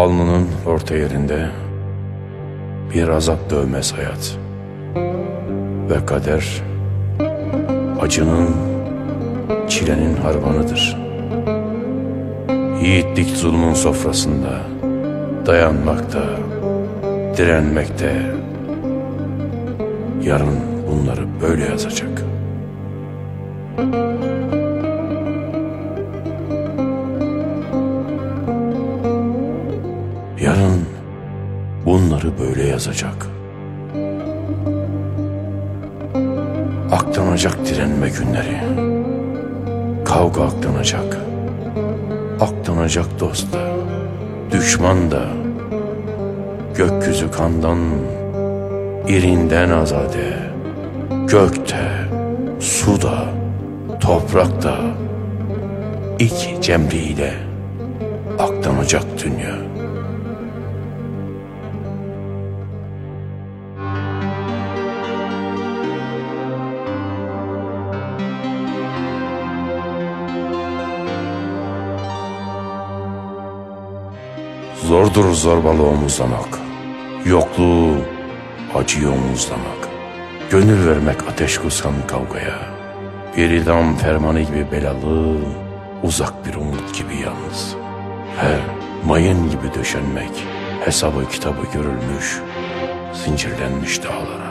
Alnının orta yerinde bir azap dövmez hayat. Ve kader acının, çilenin harmanıdır. Yiğitlik zulmün sofrasında, dayanmakta, direnmekte. Yarın bunları böyle yazacak. Bunları böyle yazacak. Aklanacak direnme günleri. Kavga aklanacak. Aklanacak dost da, düşman da. Gökyüzü kandan, irinden azade. Gökte, suda, toprakta. iki cemriyle aklanacak dünya. Zordur zorbalığı omuzlamak, yokluğu acıyı omuzlamak. Gönül vermek ateş kusan kavgaya. Bir idam fermanı gibi belalı, uzak bir umut gibi yalnız. He, mayın gibi döşenmek, hesabı kitabı görülmüş, zincirlenmiş dağlara.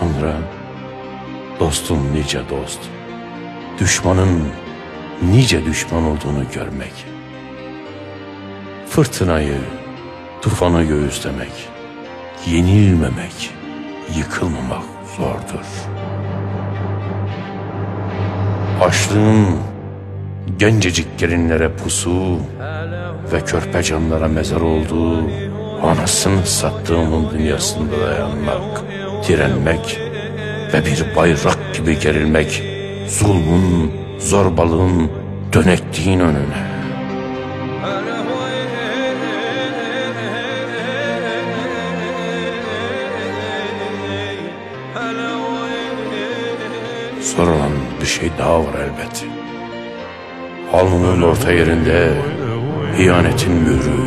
Sonra dostun nice dost, düşmanın nice düşman olduğunu görmek. Fırtınayı, tufanı göğüslemek, yenilmemek, yıkılmamak zordur. Açlığın gencecik gelinlere pusu ve körpe canlara mezar olduğu anasını sattığımın dünyasında dayanmak, direnmek ve bir bayrak gibi gerilmek zulmün, zorbalığın dönekliğin önüne. Sorulan bir şey daha var elbet. Alnının orta yerinde ihanetin mührü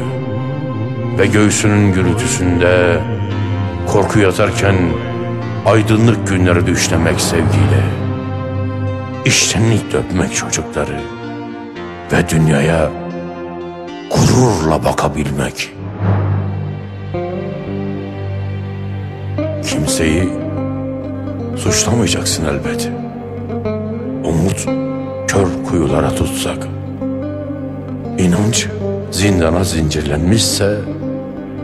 ve göğsünün gürültüsünde korku yatarken aydınlık günleri düşlemek sevgiyle. İştenlik dökmek çocukları ve dünyaya gururla bakabilmek. Kimseyi suçlamayacaksın elbet. Umut kör kuyulara tutsak. İnanç zindana zincirlenmişse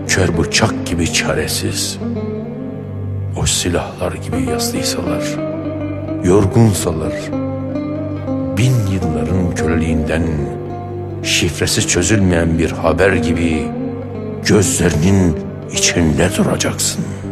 kör bıçak gibi çaresiz. O silahlar gibi yaslıysalar, yorgunsalar, bin yılların köleliğinden şifresi çözülmeyen bir haber gibi gözlerinin içinde duracaksın.''